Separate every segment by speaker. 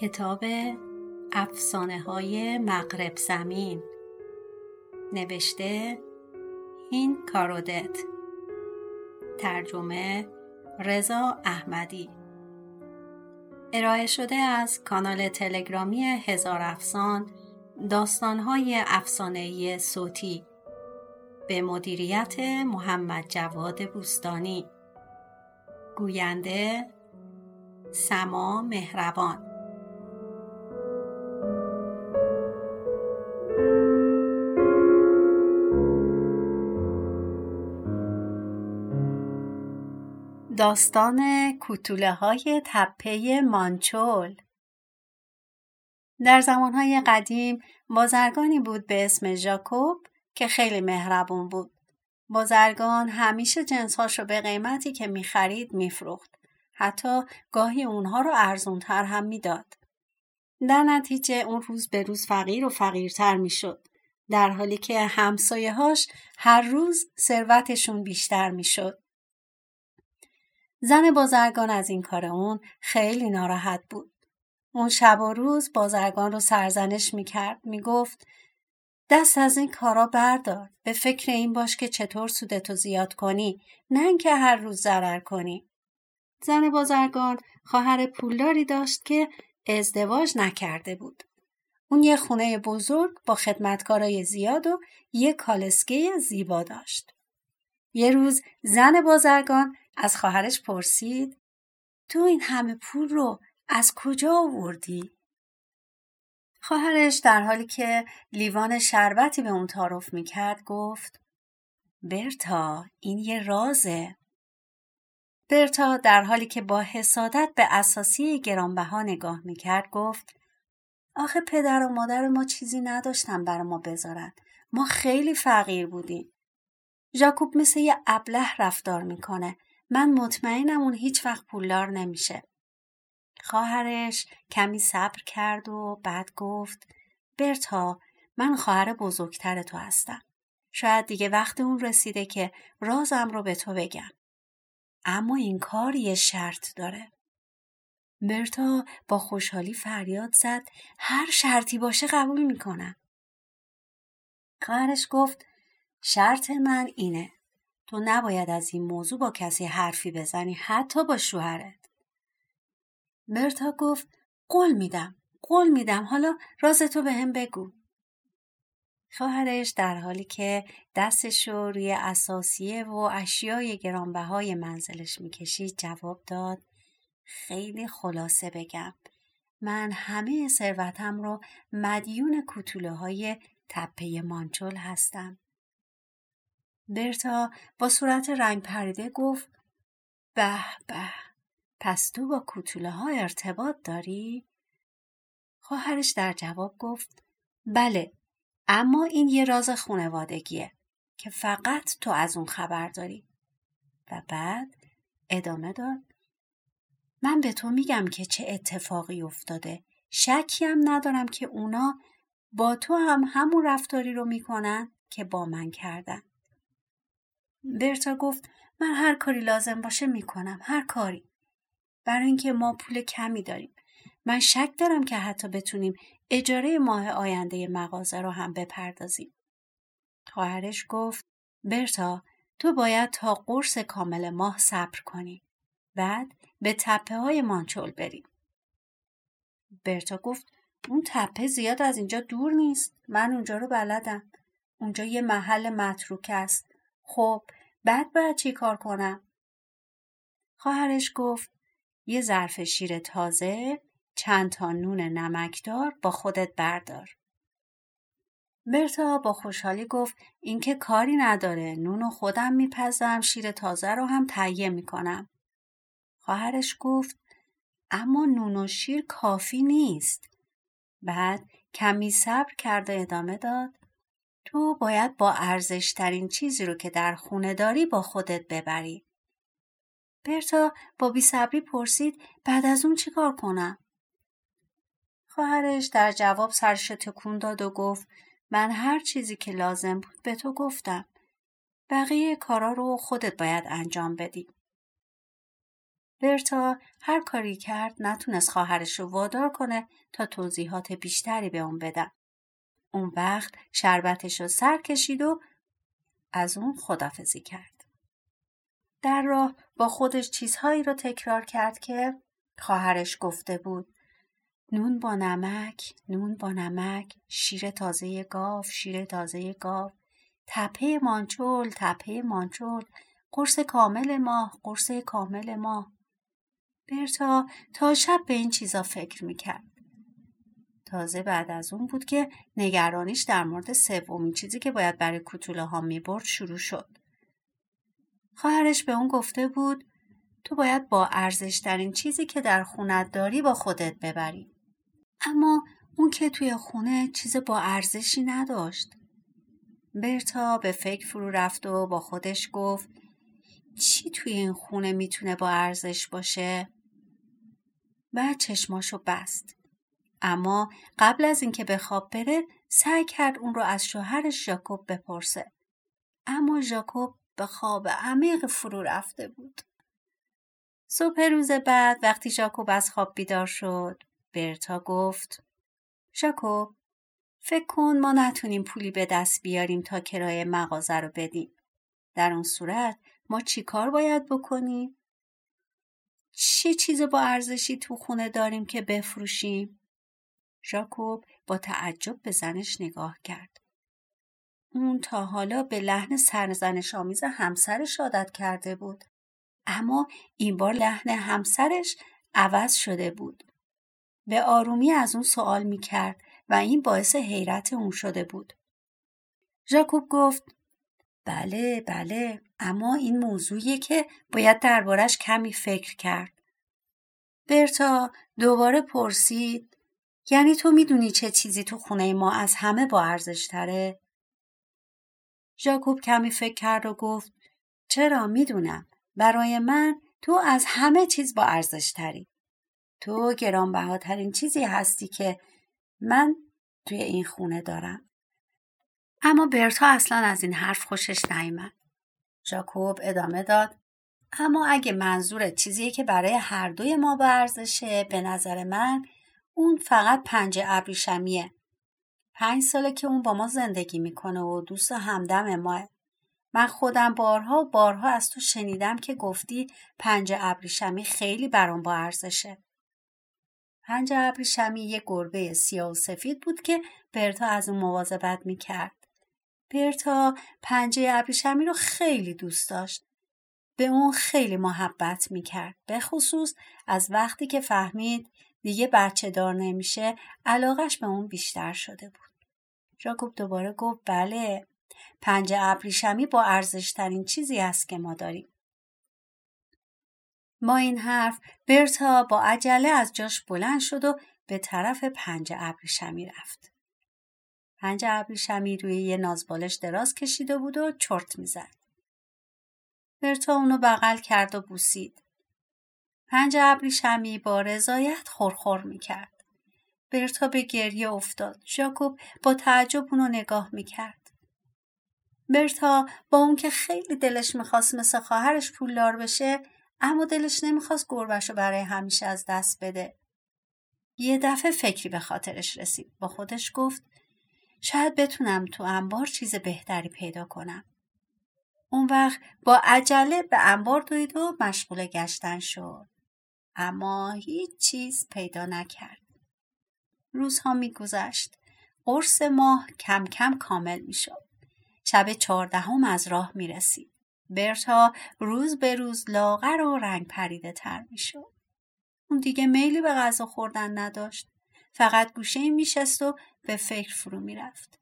Speaker 1: کتاب افسانه های مغرب زمین. نوشته هین کارودت. ترجمه رضا احمدی. ارائه شده از کانال تلگرامی هزار افسان داستانهای افسانهای صوتی. به مدیریت محمد جواد بوستانی. گوینده سما مهربان. داستان کوتوله های تپه مانچول در زمانهای قدیم بازرگانی بود به اسم ژاکوب که خیلی مهربون بود. بازرگان همیشه جنسهاش رو به قیمتی که می‌خرید میفروخت. حتی گاهی اونها رو ارزونتر هم می‌داد. در نتیجه اون روز به روز فقیر و فقیرتر می‌شد. در حالی که همسایه هاش هر روز ثروتشون بیشتر می‌شد. زن بازرگان از این کار اون خیلی ناراحت بود. اون شب و روز بازرگان رو سرزنش می‌کرد می‌گفت دست از این کارا بردار. به فکر این باش که چطور سودتو زیاد کنی. نه اینکه هر روز ضرر کنی. زن بازرگان خواهر پولداری داشت که ازدواج نکرده بود. اون یه خونه بزرگ با خدمتکارای زیاد و یه کالسکه زیبا داشت. یه روز زن بازرگان از خواهرش پرسید تو این همه پول رو از کجا آوردی؟ خواهرش در حالی که لیوان شربتی به اون تعارف می‌کرد گفت برتا این یه رازه. برتا در حالی که با حسادت به اساسی گرانبها نگاه می‌کرد گفت آخه پدر و مادر ما چیزی نداشتن برای ما بذارن. ما خیلی فقیر بودیم. ژاکوب مثل یه ابله رفتار می‌کنه من مطمئنم اون هیچ وقت پولدار نمیشه. خواهرش کمی صبر کرد و بعد گفت برتا من خواهر بزرگتر تو هستم. شاید دیگه وقت اون رسیده که رازم رو به تو بگم. اما این کار یه شرط داره. برتا با خوشحالی فریاد زد هر شرطی باشه قبول می‌کنم. خواهرش گفت شرط من اینه. تو نباید از این موضوع با کسی حرفی بزنی حتی با شوهرت. مرتا گفت قول میدم قول میدم. حالا راز تو به هم بگو. خواهرش در حالی که دستش رو روی اساسیه و اشیای گرانبهای منزلش می‌کشید جواب داد خیلی خلاصه بگم. من همه ثروتم رو مدیون کوتوله های تپه مانچول هستم. برتا با صورت رنگ پریده گفت به به پس تو با کوتوله ها ارتباط داری؟ خواهرش در جواب گفت بله اما این یه راز خونوادگیه که فقط تو از اون خبر داری. و بعد ادامه داد من به تو میگم که چه اتفاقی افتاده. شکی هم ندارم که اونا با تو هم همون رفتاری رو می‌کنن که با من کردن. برتا گفت من هر کاری لازم باشه می‌کنم هر کاری. برای اینکه ما پول کمی داریم. من شک دارم که حتی بتونیم اجاره ماه آینده مغازه رو هم بپردازیم. خواهرش گفت برتا تو باید تا قرص کامل ماه صبر کنی. بعد به تپه های مانچول بریم. برتا گفت اون تپه زیاد از اینجا دور نیست. من اونجا رو بلدم. اونجا یه محل متروک است. خب بعد باید چی کار کنم؟ خواهرش گفت یه ظرف شیر تازه چند تا نون نمکدار با خودت بردار. برتا با خوشحالی گفت اینکه کاری نداره نون و خودم میپزم شیر تازه رو هم تهیه می‌کنم. خواهرش گفت اما نون و شیر کافی نیست. بعد کمی صبر کرد و ادامه داد تو باید با ارزشترین چیزی رو که در خونه داری با خودت ببری. برتا با بیصبری پرسید بعد از اون چیکار کنم؟ خواهرش در جواب سرش تکون داد و گفت من هر چیزی که لازم بود به تو گفتم. بقیه کارا رو خودت باید انجام بدی. برتا هر کاری کرد نتونست خواهرش رو وادار کنه تا توضیحات بیشتری به اون بدن. اون وقت شربتش رو سر کشید و از اون خدافزی کرد. در راه با خودش چیزهایی رو تکرار کرد که خواهرش گفته بود. نون با نمک، نون با نمک، شیر تازه گاو، شیر تازه گاو، تپه مانچول، تپه مانچول، قرص کامل ماه، قرص کامل ماه. برتا تا شب به این چیزا فکر می‌کرد. تازه بعد از اون بود که نگرانیش در مورد سومین چیزی که باید برای کوتوله ها می‌برد شروع شد. خواهرش به اون گفته بود تو باید با ارزشترین چیزی که در خونت داری با خودت ببری. اما اون که توی خونه چیز با ارزشی نداشت. برتا به فکر فرو رفت و با خودش گفت چی توی این خونه می‌تونه با ارزش باشه؟ بعد چشماشو بست. اما قبل از اینکه به خواب بره سعی کرد اون رو از شوهرش ژاکوب بپرسه. اما ژاکوب به خواب عمیق فرو رفته بود. صبح روز بعد وقتی ژاکوب از خواب بیدار شد برتا گفت ژاکوب فکر کن ما نتونیم پولی به دست بیاریم تا کرایه مغازه رو بدیم. در اون صورت ما چی کار باید بکنیم؟ چه چیز با ارزشی تو خونه داریم که بفروشیم؟ ژاکوب با تعجب به زنش نگاه کرد. اون تا حالا به لحن سرزنش آمیز همسرش عادت کرده بود. اما این بار لحن همسرش عوض شده بود. به آرومی از اون سوال می کرد و این باعث حیرت اون شده بود. ژاکوب گفت بله بله اما این موضوعیه که باید دربارش کمی فکر کرد. برتا دوباره پرسید یعنی تو می‌دونی چه چیزی تو خونه ما از همه با ارزش تره؟ ژاکوب کمی فکر کرد و گفت چرا می‌دونم برای من تو از همه چیز با ارزش تری. تو گرانبهاترین چیزی هستی که من توی این خونه دارم. اما برتا اصلا از این حرف خوشش نیامد. ژاکوب ادامه داد اما اگه منظور چیزیه که برای هر دوی ما با ارزشه به نظر من اون فقط پنج ابریشمیه. پنج ساله که اون با ما زندگی می‌کنه و دوست همدم ماه. من خودم بارها و بارها از تو شنیدم که گفتی پنج ابریشمی خیلی برام با ارزشه. پنج ابریشمی یه گربه سیاه و سفید بود که برتا از اون مواظبت می‌کرد. برتا پنجه ابریشمی رو خیلی دوست داشت. به اون خیلی محبت می‌کرد. به خصوص از وقتی که فهمید دیگه بچه دار نمیشه علاقش به اون بیشتر شده بود. جاکوب دوباره گفت بله پنج ابریشمی با ارزشترین چیزی است که ما داریم. با این حرف برتا با عجله از جاش بلند شد و به طرف پنج ابریشمی رفت. پنج ابریشمی روی یه نازبالش دراز کشیده بود و چرت می‌زد. برتا اونو بغل کرد و بوسید. پنج ابریشمی با رضایت خورخور می‌کرد. برتا به گریه افتاد. ژاکوب با تعجب اونو نگاه می‌کرد. برتا با اون که خیلی دلش می‌خواست مثل خواهرش پولدار بشه اما دلش نمی‌خواست گربش رو برای همیشه از دست بده. یه دفعه فکری به خاطرش رسید. با خودش گفت شاید بتونم تو انبار چیز بهتری پیدا کنم. اون وقت با عجله به انبار دوید و مشغول گشتن شد. اما هیچ چیز پیدا نکرد. روزها میگذشت. قرص ماه کم کم کامل می‌شد. شب چهاردهم از راه می رسید. برتا روز به روز لاغر و رنگ پریده تر می شد. اون دیگه میلی به غذا خوردن نداشت. فقط گوشه می شست و به فکر فرو می رفت.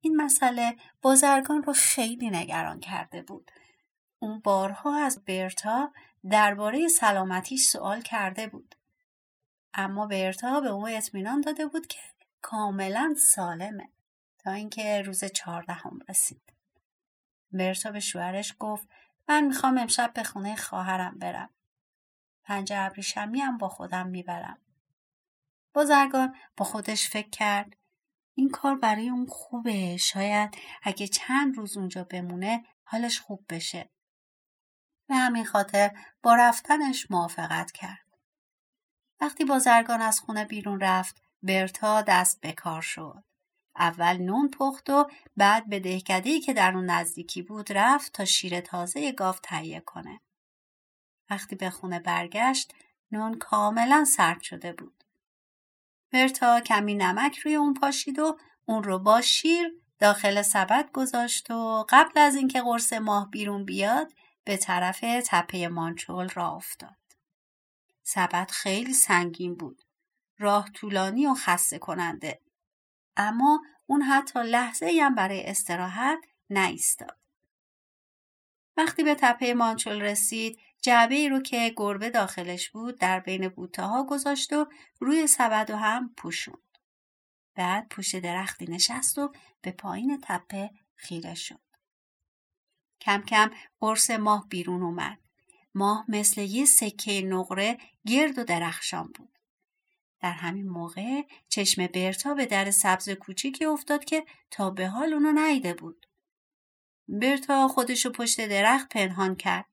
Speaker 1: این مسئله بازرگان رو خیلی نگران کرده بود. اون بارها از برتا درباره سلامتیش سوال کرده بود. اما برتا به او اطمینان داده بود که کاملا سالمه تا اینکه روز چهاردهم رسید. برتا به شوهرش گفت من می‌خوام امشب به خونه خواهرم برم. پنج ابریشمی هم با خودم می‌برم. بازرگان با خودش فکر کرد این کار برای اون خوبه شاید اگه چند روز اونجا بمونه حالش خوب بشه به همین خاطر با رفتنش موافقت کرد. وقتی بازرگان از خونه بیرون رفت برتا دست به کار شد. اول نون پخت و بعد به دهکدهی که در اون نزدیکی بود رفت تا شیر تازه گاو تهیه کنه. وقتی به خونه برگشت نون کاملا سرد شده بود. برتا کمی نمک روی اون پاشید و اون رو با شیر داخل سبد گذاشت و قبل از اینکه قرص ماه بیرون بیاد به طرف تپه مانچول را افتاد. سبد خیلی سنگین بود. راه طولانی و خسته کننده. اما اون حتی لحظه هم برای استراحت نایستاد. وقتی به تپه مانچول رسید جعبه ای رو که گربه داخلش بود در بین بوته ها گذاشت و روی سبد و هم پوشوند. بعد پوش درختی نشست و به پایین تپه خیره شد. کم کم قرص ماه بیرون اومد. ماه مثل یه سکه نقره گرد و درخشان بود. در همین موقع چشم برتا به در سبز کوچیکی افتاد که تا به حال اونو نیده بود. برتا خودشو پشت درخت پنهان کرد.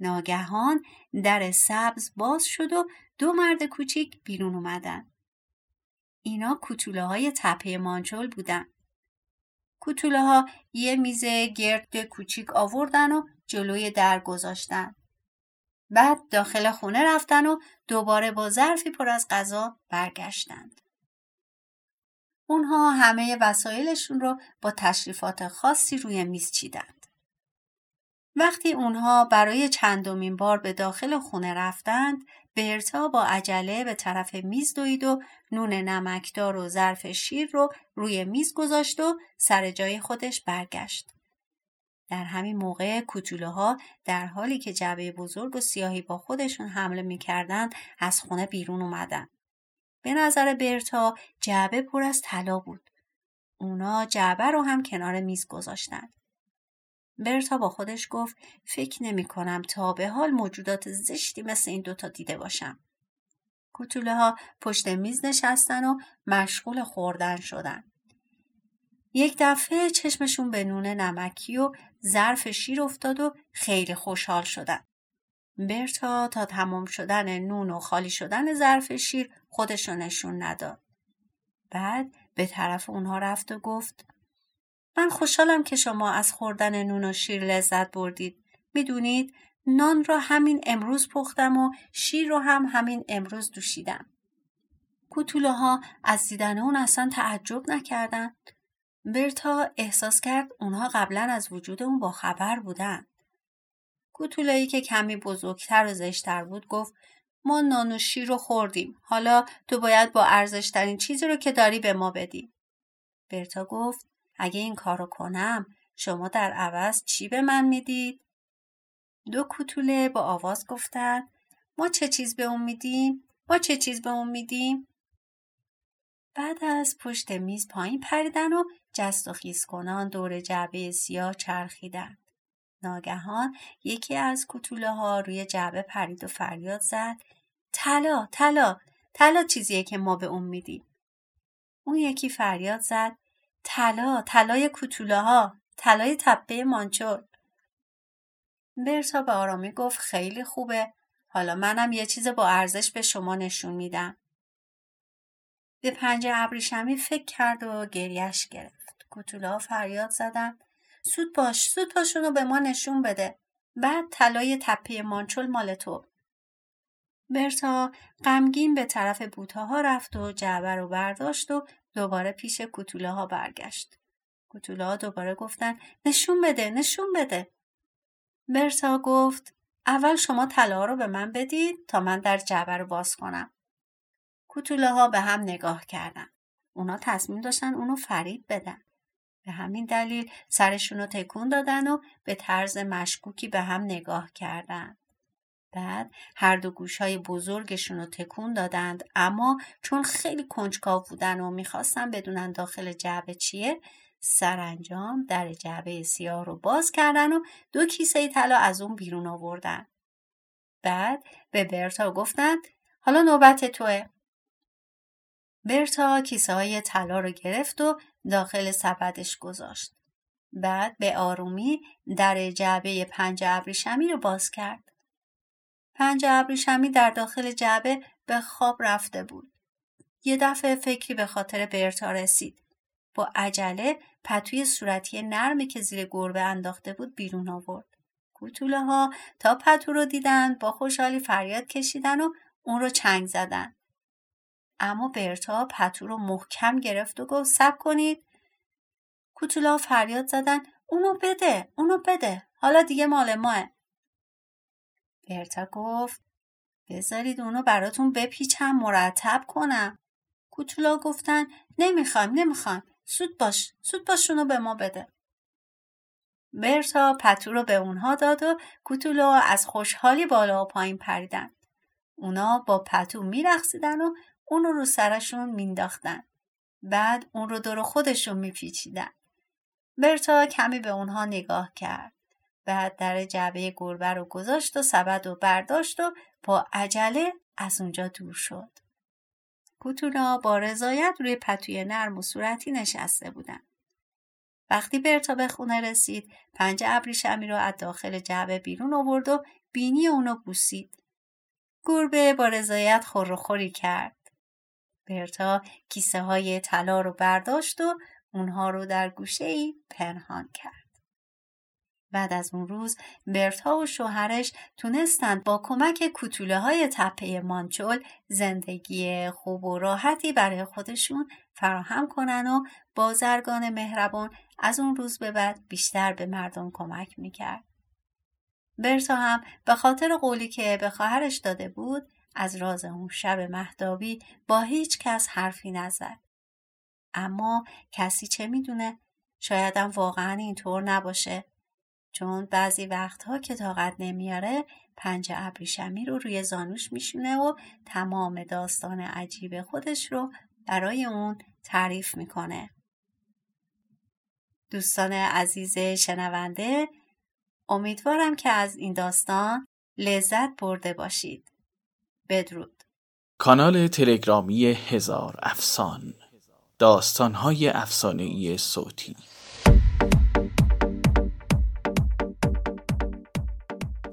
Speaker 1: ناگهان در سبز باز شد و دو مرد کوچیک بیرون اومدن. اینا کوتوله های تپه مانچول بودن. کوتوله ها یه میز گرد کوچیک آوردن و جلوی در گذاشتن. بعد داخل خونه رفتن و دوباره با ظرفی پر از غذا برگشتند. اونها همه وسایلشون رو با تشریفات خاصی روی میز چیدند. وقتی اونها برای چندمین بار به داخل خونه رفتند، برتا با عجله به طرف میز دوید و نون نمکدار و ظرف شیر رو روی میز گذاشت و سر جای خودش برگشت. در همین موقع کوچوله ها در حالی که جعبه بزرگ و سیاهی با خودشون حمله می‌کردند از خونه بیرون اومدن. به نظر برتا جعبه پر از طلا بود. اونا جعبه رو هم کنار میز گذاشتن. برتا با خودش گفت فکر نمی کنم تا به حال موجودات زشتی مثل این دوتا دیده باشم. کوتوله ها پشت میز نشستن و مشغول خوردن شدن. یک دفعه چشمشون به نون نمکی و ظرف شیر افتاد و خیلی خوشحال شدن. برتا تا تمام شدن نون و خالی شدن ظرف شیر خودشو نشون نداد. بعد به طرف اونها رفت و گفت من خوشحالم که شما از خوردن نون و شیر لذت بردید. می‌دونید نان را همین امروز پختم و شیر رو هم همین امروز دوشیدم. کوتوله ها از دیدن اون اصلا تعجب نکردند. برتا احساس کرد اونها قبلا از وجود اون با خبر بودن. کوتولایی که کمی بزرگتر و زشتر بود گفت ما نان و شیر رو خوردیم. حالا تو باید با ارزشترین چیزی رو که داری به ما بدی. برتا گفت اگه این کارو کنم شما در عوض چی به من می‌دید؟ دو کوتوله با آواز گفتن ما چه چیز به اون میدیم؟ ما چه چیز به اون میدیم؟ بعد از پشت میز پایین پریدن و جست و خیز کنان دور جعبه سیاه چرخیدند. ناگهان یکی از کوتوله ها روی جعبه پرید و فریاد زد طلا طلا طلا چیزیه که ما به اون میدیم. اون یکی فریاد زد طلا طلای کوتوله ها طلای تپه مانچول برتا به آرامی گفت خیلی خوبه. حالا منم یه چیز با ارزش به شما نشون میدم. به پنجه ابریشمی فکر کرد و گریش گرفت. کوتوله فریاد زدن. سود باش سود باشونو به ما نشون بده. بعد طلای تپه مانچول مال تو. برتا غمگین به طرف بوتاها رفت و جعبه رو برداشت و دوباره پیش کوتوله ها برگشت. کوتوله ها دوباره گفتن نشون بده نشون بده. برتا گفت اول شما طلا رو به من بدید تا من در جعبه رو باز کنم. کوتوله ها به هم نگاه کردن. اونا تصمیم داشتن اونو فرید بدن. به همین دلیل سرشون رو تکون دادن و به طرز مشکوکی به هم نگاه کردند. بعد هر دو گوش های بزرگشون رو تکون دادند اما چون خیلی کنجکاو بودن و می‌خواستن بدونن داخل جعبه چیه سرانجام در جعبه سیاه رو باز کردن و دو کیسه طلا از اون بیرون آوردن. بعد به برتا گفتند حالا نوبت توه. برتا کیسه های طلا رو گرفت و داخل سبدش گذاشت. بعد به آرومی در جعبه پنج ابریشمی رو باز کرد. پنج ابریشمی در داخل جعبه به خواب رفته بود. یه دفعه فکری به خاطر برتا رسید. با عجله پتوی صورتی نرمی که زیر گربه انداخته بود بیرون آورد. کوتوله ها تا پتو رو دیدن با خوشحالی فریاد کشیدن و اون رو چنگ زدن. اما برتا پتو رو محکم گرفت و گفت سب کنید. کوتوله ها فریاد زدن اونو بده اونو بده حالا دیگه مال ماه. برتا گفت بذارید اونو براتون بپیچم مرتب کنم. کوتولا گفتن نمی‌خوایم نمی‌خوایم سود باش سود باش اونو به ما بده. برتا پتو رو به اونها داد و کوتولو از خوشحالی بالا و پایین پریدن. اونا با پتو میرخصیدن و اون رو رو سرشون مینداختن. بعد اون رو دور خودشون میپیچیدن. برتا کمی به اونها نگاه کرد. بعد در جعبه گربه رو گذاشت و سبد و برداشت و با عجله از اونجا دور شد. کوتولا با رضایت روی پتوی نرم و صورتی نشسته بودن. وقتی برتا به خونه رسید پنج ابریشمی رو از داخل جعبه بیرون آورد و بینی اونو بوسید. گربه با رضایت خوری کرد. برتا کیسه های طلا رو برداشت و اونها رو در گوشه ای پنهان کرد. بعد از اون روز برتا و شوهرش تونستند با کمک کتوله های تپه مانچول زندگی خوب و راحتی برای خودشون فراهم کنن و بازرگان مهربان از اون روز به بعد بیشتر به مردم کمک می‌کرد. برتا هم به خاطر قولی که به خواهرش داده بود از راز اون شب مهدابی با هیچ کس حرفی نزد. اما کسی چه می‌دونه؟ شایدم واقعا اینطور نباشه. چون بعضی وقتها که طاقت نمیاره پنج ابریشمی رو روی زانوش میشونه و تمام داستان عجیب خودش رو برای اون تعریف می‌کنه. دوستان عزیز شنونده امیدوارم که از این داستان لذت برده باشید. بدرود.
Speaker 2: کانال تلگرامی هزار افسان داستانهای افسانه‌ای صوتی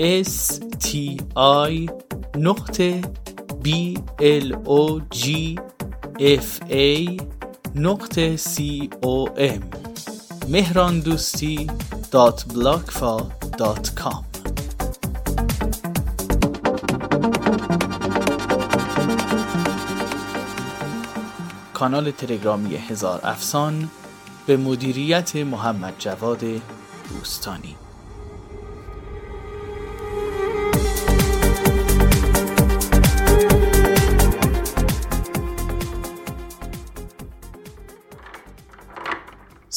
Speaker 2: s t i نقطه b l o g f a نقطه c o m مهران دوستی دات دات کام کانال تلگرامی هزار افسان به مدیریت محمد جواد دوستانی